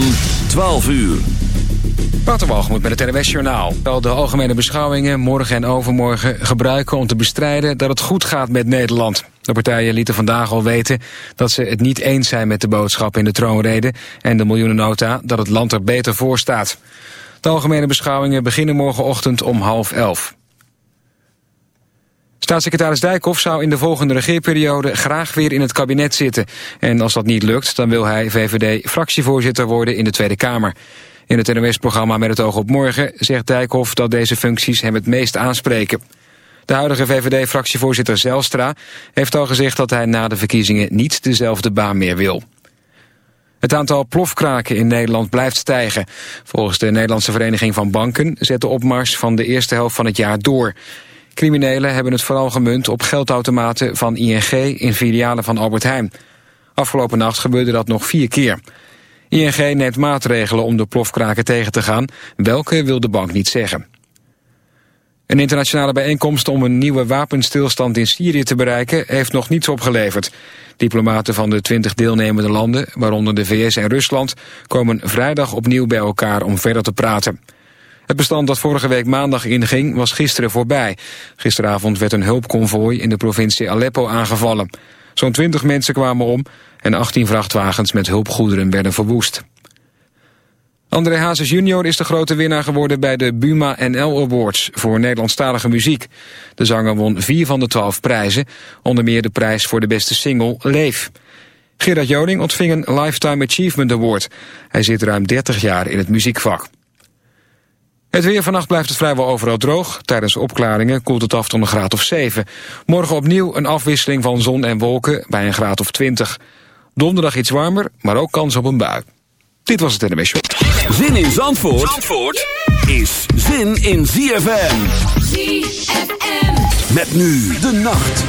van 12 uur. Waterwalgemoed met het NWS Journaal. Wel de algemene beschouwingen morgen en overmorgen gebruiken om te bestrijden dat het goed gaat met Nederland. De partijen lieten vandaag al weten dat ze het niet eens zijn met de boodschap in de troonrede en de miljoenennota dat het land er beter voor staat. De algemene beschouwingen beginnen morgenochtend om half elf. Staatssecretaris Dijkhoff zou in de volgende regeerperiode graag weer in het kabinet zitten. En als dat niet lukt, dan wil hij VVD-fractievoorzitter worden in de Tweede Kamer. In het NOS-programma Met het oog op morgen zegt Dijkhoff dat deze functies hem het meest aanspreken. De huidige VVD-fractievoorzitter Zelstra heeft al gezegd dat hij na de verkiezingen niet dezelfde baan meer wil. Het aantal plofkraken in Nederland blijft stijgen. Volgens de Nederlandse Vereniging van Banken zet de opmars van de eerste helft van het jaar door. Criminelen hebben het vooral gemunt op geldautomaten van ING in filialen van Albert Heijn. Afgelopen nacht gebeurde dat nog vier keer. ING neemt maatregelen om de plofkraken tegen te gaan. Welke wil de bank niet zeggen. Een internationale bijeenkomst om een nieuwe wapenstilstand in Syrië te bereiken heeft nog niets opgeleverd. Diplomaten van de 20 deelnemende landen, waaronder de VS en Rusland, komen vrijdag opnieuw bij elkaar om verder te praten. Het bestand dat vorige week maandag inging was gisteren voorbij. Gisteravond werd een hulpconvooi in de provincie Aleppo aangevallen. Zo'n 20 mensen kwamen om en 18 vrachtwagens met hulpgoederen werden verwoest. André Hazes junior is de grote winnaar geworden bij de Buma NL Awards voor Nederlandstalige muziek. De zanger won vier van de twaalf prijzen, onder meer de prijs voor de beste single Leef. Gerard Joning ontving een Lifetime Achievement Award. Hij zit ruim 30 jaar in het muziekvak. Het weer vannacht blijft het vrijwel overal droog. Tijdens opklaringen koelt het af tot een graad of 7. Morgen opnieuw een afwisseling van zon en wolken bij een graad of 20. Donderdag iets warmer, maar ook kans op een bui. Dit was het NMS Show. Zin in Zandvoort, Zandvoort is zin in ZFM. ZFM. Met nu de nacht.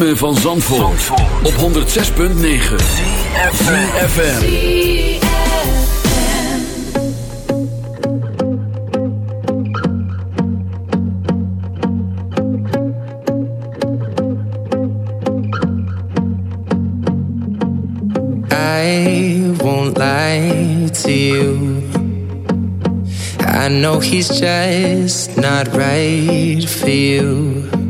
Ritme van Zandvoort, op 106.9 CFFM I won't lie to you. I know he's just not right for you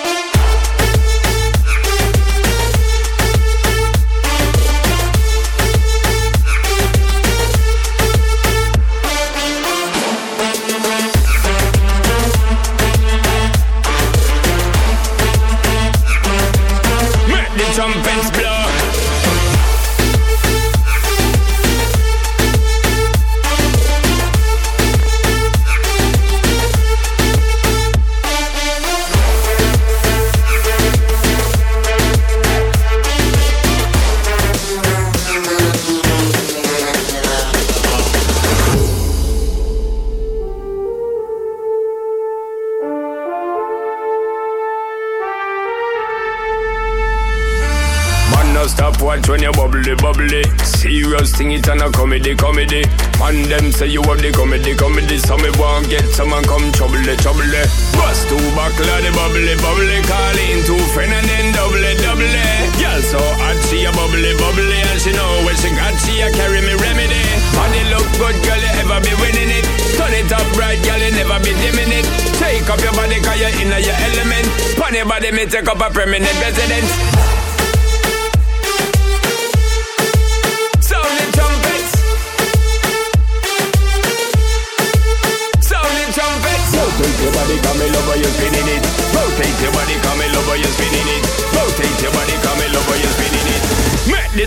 Them say you have the comedy, comedy. So me want get some someone come trouble, trouble.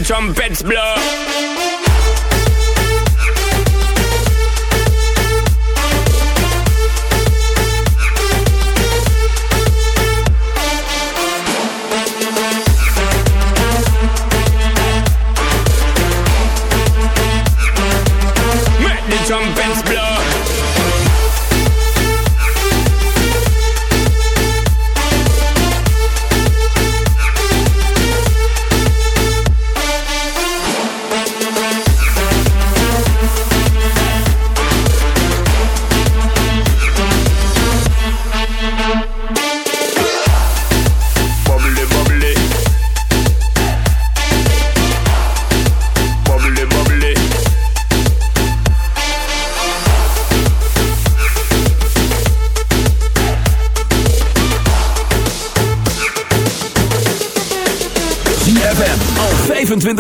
Trumpets blow.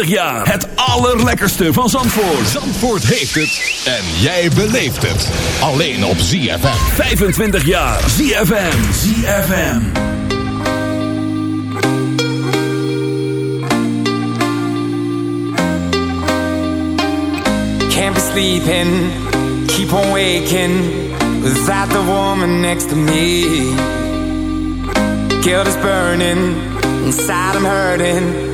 25 jaar. Het allerlekkerste van Zandvoort. Zandvoort heeft het en jij beleeft het. Alleen op ZFM. 25 jaar. ZFM. ZFM. Can't be sleeping, keep on waking without the woman next to me. Guilt is burning, inside I'm hurting.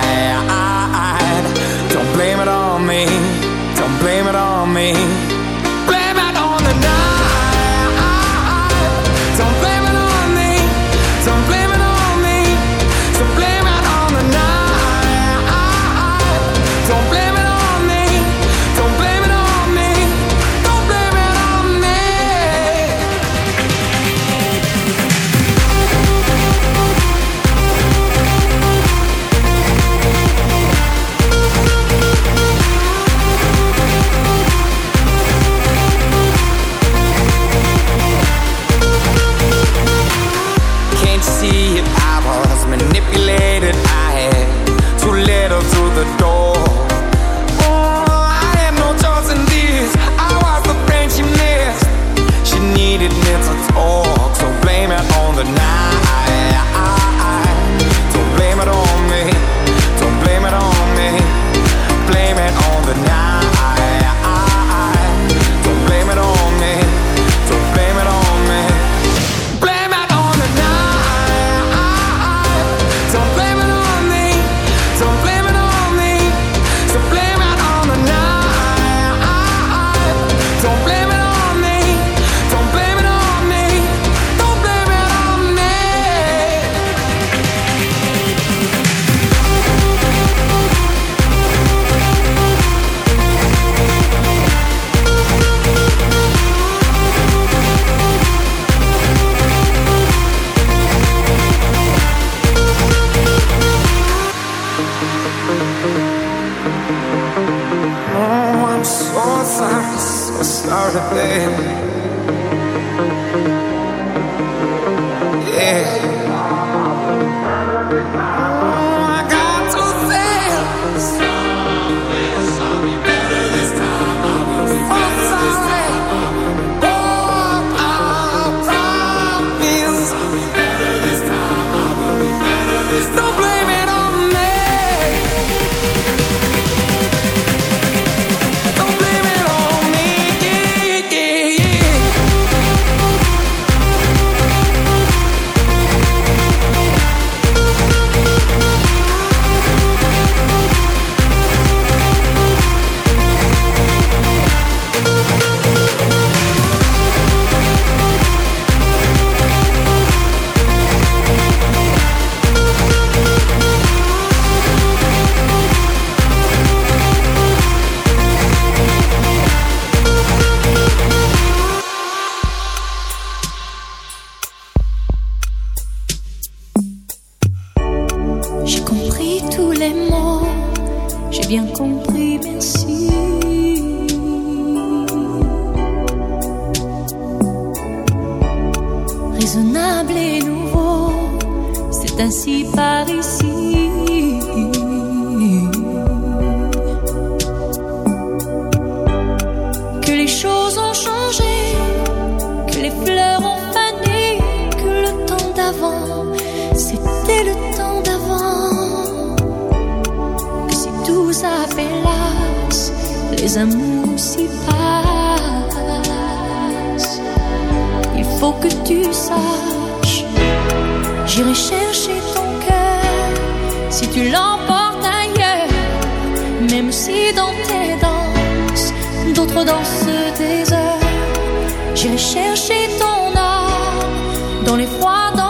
dans tes danses, d'autres dansent tes heures. J'ai cherché ton âme dans les froids.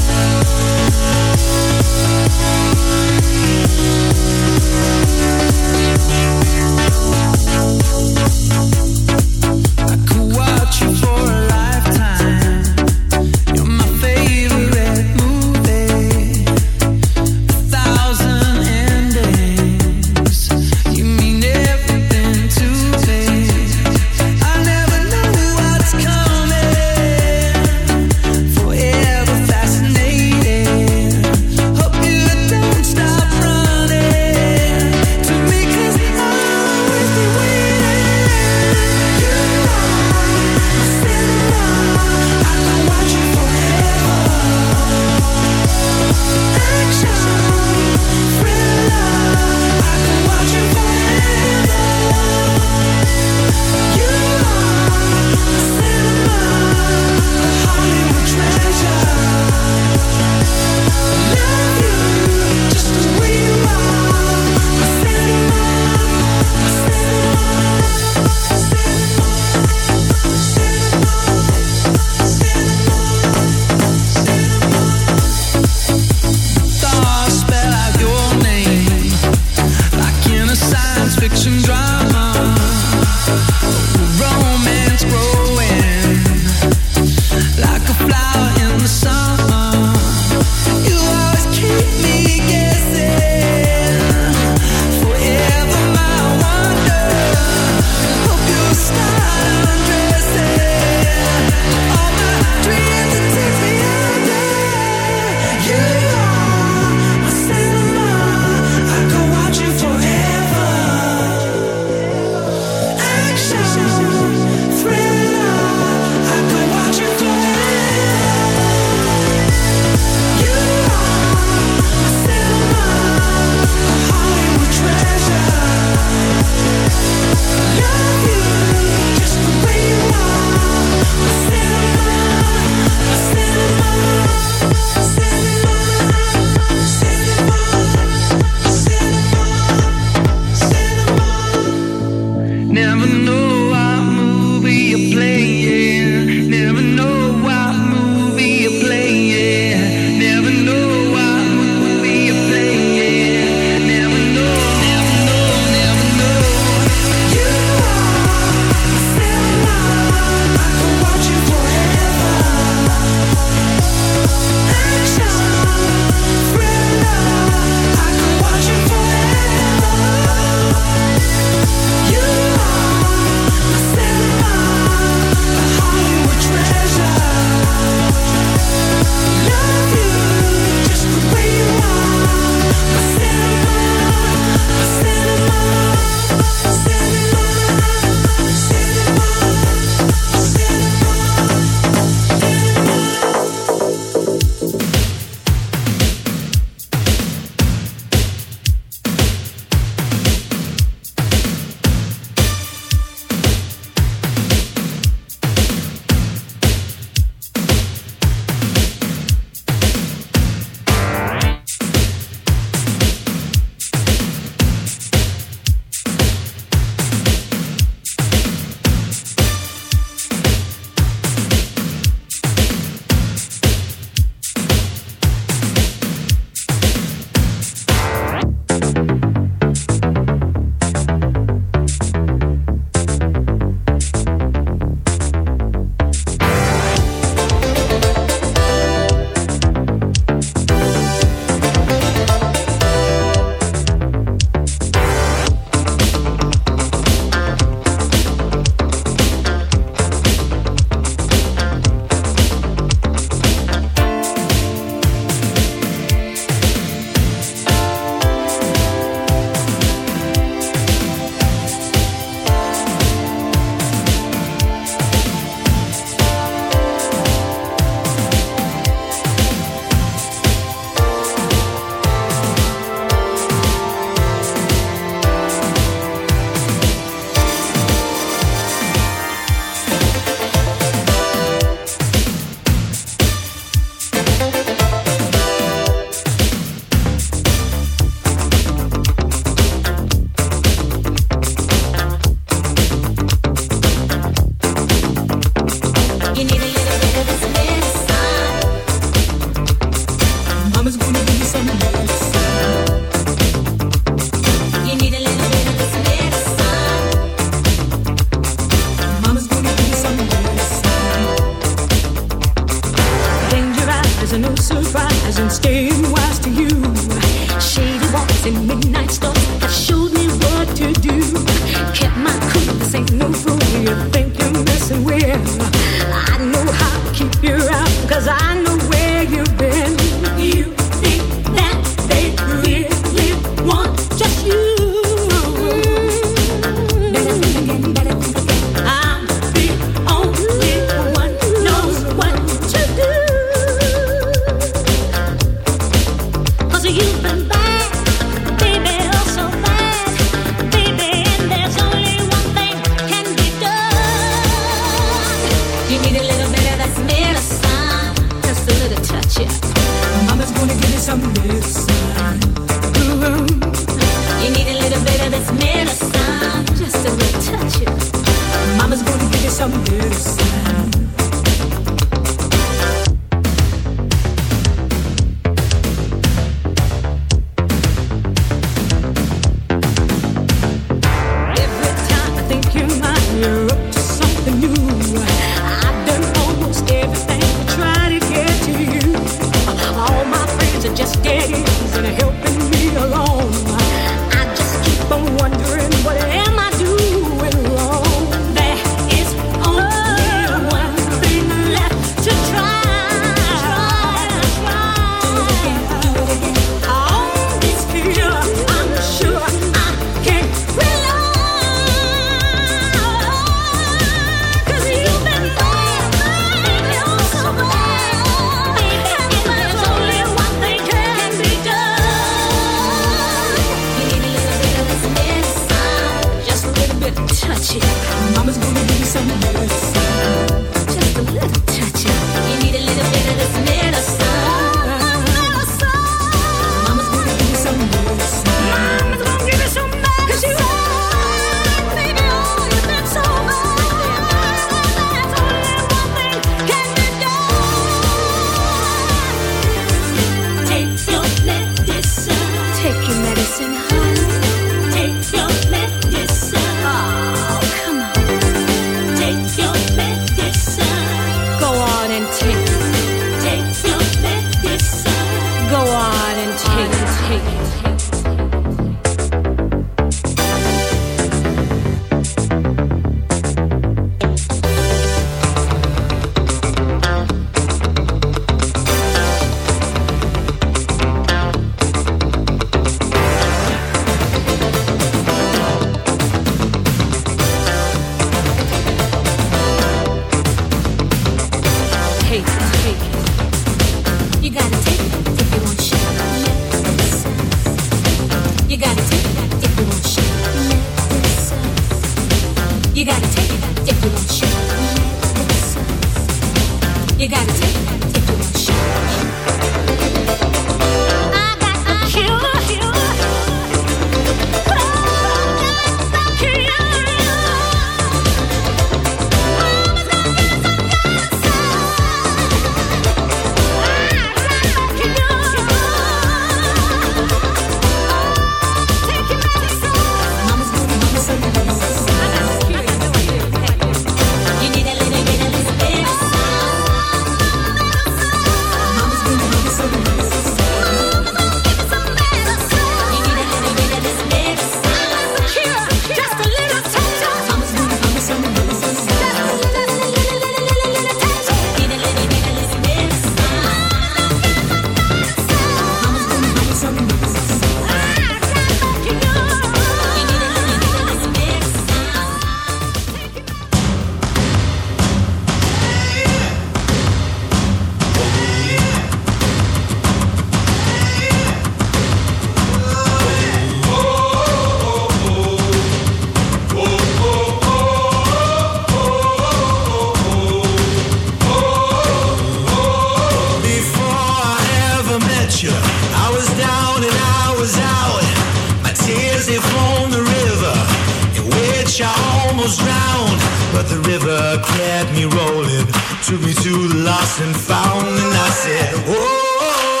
almost drowned, but the river kept me rolling. Took me to the lost and found, and I said, oh, oh.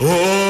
oh, oh.